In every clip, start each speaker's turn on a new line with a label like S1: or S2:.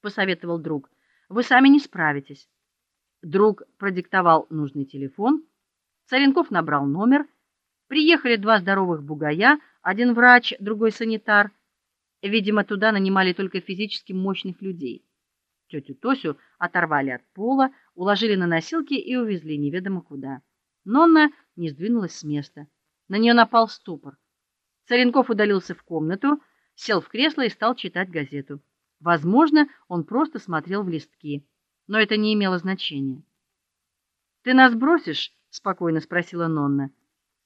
S1: посоветовал друг. Вы сами не справитесь. Друг продиктовал нужный телефон. Царенков набрал номер. Приехали два здоровых бугая, один врач, другой санитар. Видимо, туда нанимали только физически мощных людей. Тетю Тосю оторвали от пола, уложили на носилки и увезли неведомо куда. Нонна не сдвинулась с места. На нее напал ступор. Царенков удалился в комнату, сел в кресло и стал читать газету. Возможно, он просто смотрел в листки, но это не имело значения. Ты нас бросишь? спокойно спросила Нонна.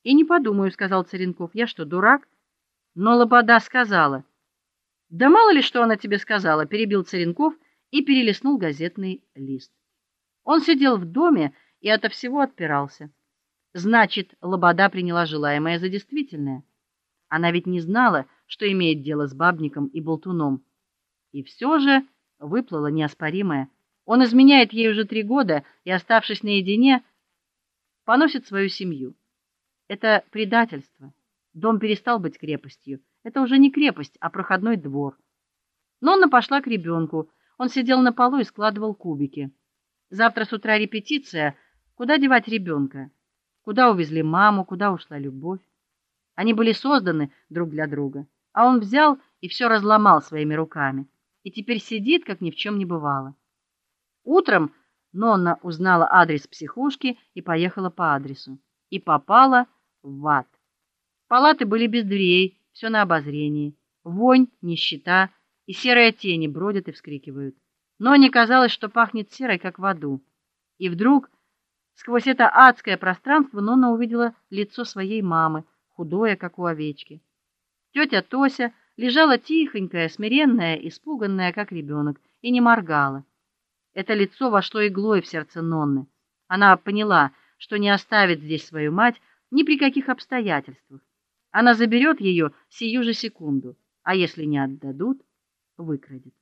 S1: И не подумаю, сказал Царенков. Я что, дурак? Но Лобода сказала. Да мало ли что она тебе сказала, перебил Царенков и перелистнул газетный лист. Он сидел в доме и ото всего отпирался. Значит, Лобода приняла желаемое за действительное. Она ведь не знала, что имеет дело с бабником и болтуном. И все же выплыло неоспоримое. Он изменяет ей уже три года и, оставшись наедине, поносит свою семью. Это предательство. Дом перестал быть крепостью. Это уже не крепость, а проходной двор. Нонна пошла к ребенку. Он сидел на полу и складывал кубики. Завтра с утра репетиция. Куда девать ребенка? Куда увезли маму, куда ушла любовь? Они были созданы друг для друга, а он взял и все разломал своими руками. И теперь сидит, как ни в чем не бывало. Утром Нонна узнала адрес психушки и поехала по адресу. И попала в ад. Палаты были без дверей, все на обозрении. Вонь, нищета и серые тени бродят и вскрикивают. Но не казалось, что пахнет серой, как в аду. И вдруг сквозь это адское пространство Нонна увидела лицо своей мамы, худое, как у овечки. Тетя Тося лежала тихонькая, смиренная, испуганная, как ребенок, и не моргала. Это лицо вошло иглой в сердце Нонны. Она поняла, что не оставит здесь свою мать ни при каких обстоятельствах. Она заберет ее сию же секунду, а если не отдадут, выкрадет.